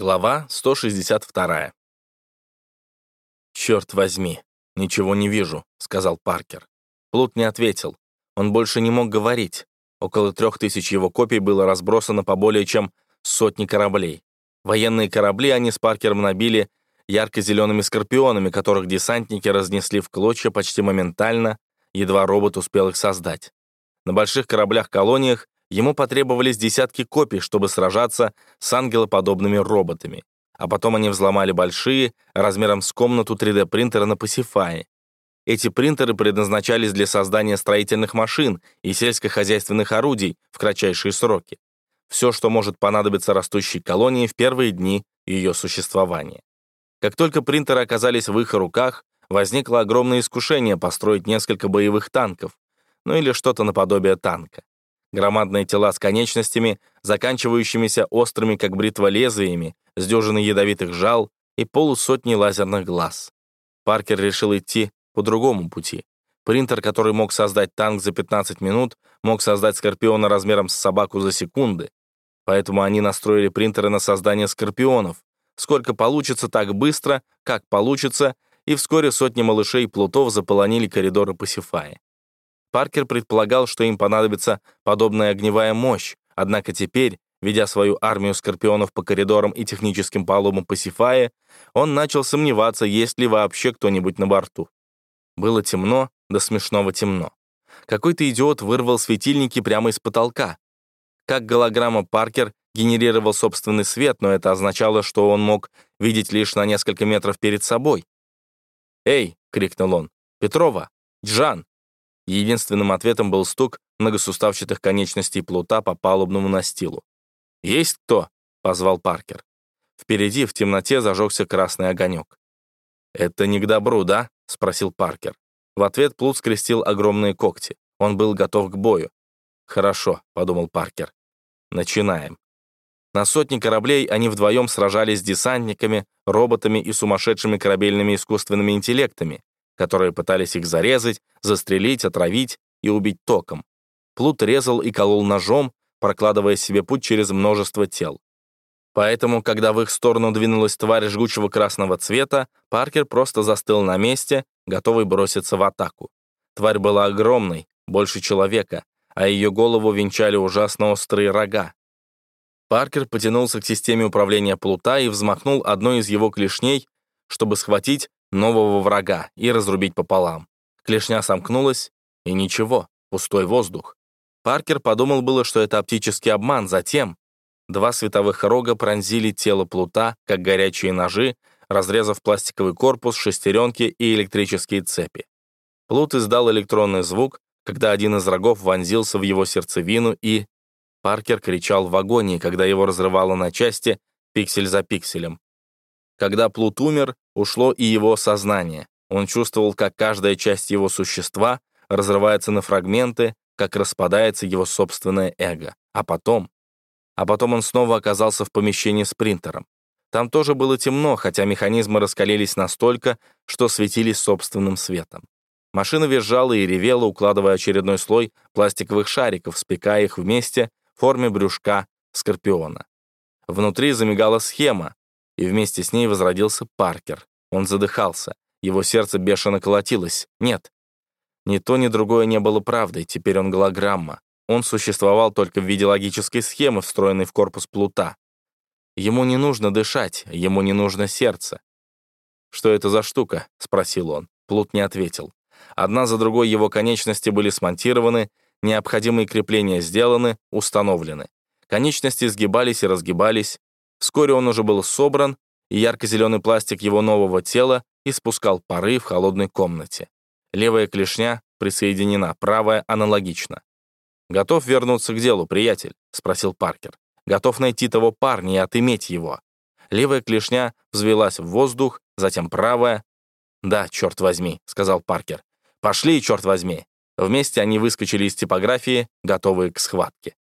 Глава 162. «Черт возьми, ничего не вижу», — сказал Паркер. Плут не ответил. Он больше не мог говорить. Около трех тысяч его копий было разбросано по более чем сотни кораблей. Военные корабли они с Паркером набили ярко-зелеными скорпионами, которых десантники разнесли в клочья почти моментально, едва робот успел их создать. На больших кораблях-колониях Ему потребовались десятки копий, чтобы сражаться с ангелоподобными роботами. А потом они взломали большие, размером с комнату 3D-принтера на Пасифае. Эти принтеры предназначались для создания строительных машин и сельскохозяйственных орудий в кратчайшие сроки. Все, что может понадобиться растущей колонии в первые дни ее существования. Как только принтеры оказались в их руках, возникло огромное искушение построить несколько боевых танков, ну или что-то наподобие танка. Громадные тела с конечностями, заканчивающимися острыми, как бритва, лезвиями, с дюжиной ядовитых жал и полусотни лазерных глаз. Паркер решил идти по другому пути. Принтер, который мог создать танк за 15 минут, мог создать скорпиона размером с собаку за секунды. Поэтому они настроили принтеры на создание скорпионов. Сколько получится так быстро, как получится, и вскоре сотни малышей и плутов заполонили коридоры Пасифая. Паркер предполагал, что им понадобится подобная огневая мощь, однако теперь, ведя свою армию скорпионов по коридорам и техническим палубам Пасифая, он начал сомневаться, есть ли вообще кто-нибудь на борту. Было темно, до смешного темно. Какой-то идиот вырвал светильники прямо из потолка. Как голограмма Паркер генерировал собственный свет, но это означало, что он мог видеть лишь на несколько метров перед собой. «Эй!» — крикнул он. «Петрова! Джан! Единственным ответом был стук многосуставчатых конечностей плута по палубному настилу. «Есть кто?» — позвал Паркер. Впереди в темноте зажегся красный огонек. «Это не к добру, да?» — спросил Паркер. В ответ Плут скрестил огромные когти. Он был готов к бою. «Хорошо», — подумал Паркер. «Начинаем». На сотни кораблей они вдвоем сражались с десантниками, роботами и сумасшедшими корабельными искусственными интеллектами, которые пытались их зарезать, застрелить, отравить и убить током. Плут резал и колол ножом, прокладывая себе путь через множество тел. Поэтому, когда в их сторону двинулась тварь жгучего красного цвета, Паркер просто застыл на месте, готовый броситься в атаку. Тварь была огромной, больше человека, а ее голову венчали ужасно острые рога. Паркер потянулся к системе управления плута и взмахнул одной из его клешней, чтобы схватить нового врага и разрубить пополам. Клешня сомкнулась, и ничего, пустой воздух. Паркер подумал было, что это оптический обман, затем два световых рога пронзили тело плута, как горячие ножи, разрезав пластиковый корпус, шестеренки и электрические цепи. Плут издал электронный звук, когда один из рогов вонзился в его сердцевину и... Паркер кричал в агонии, когда его разрывало на части, пиксель за пикселем. Когда Плут умер, ушло и его сознание. Он чувствовал, как каждая часть его существа разрывается на фрагменты, как распадается его собственное эго. А потом... А потом он снова оказался в помещении с принтером. Там тоже было темно, хотя механизмы раскалились настолько, что светились собственным светом. Машина визжала и ревела, укладывая очередной слой пластиковых шариков, спекая их вместе в форме брюшка скорпиона. Внутри замигала схема, и вместе с ней возродился Паркер. Он задыхался, его сердце бешено колотилось. Нет, ни то, ни другое не было правдой, теперь он голограмма. Он существовал только в виде логической схемы, встроенной в корпус плута. Ему не нужно дышать, ему не нужно сердце. «Что это за штука?» — спросил он. Плут не ответил. Одна за другой его конечности были смонтированы, необходимые крепления сделаны, установлены. Конечности сгибались и разгибались, Вскоре он уже был собран, и ярко-зеленый пластик его нового тела испускал пары в холодной комнате. Левая клешня присоединена, правая аналогично. «Готов вернуться к делу, приятель?» — спросил Паркер. «Готов найти того парня и отыметь его?» Левая клешня взвелась в воздух, затем правая. «Да, черт возьми», — сказал Паркер. «Пошли, черт возьми!» Вместе они выскочили из типографии, готовые к схватке.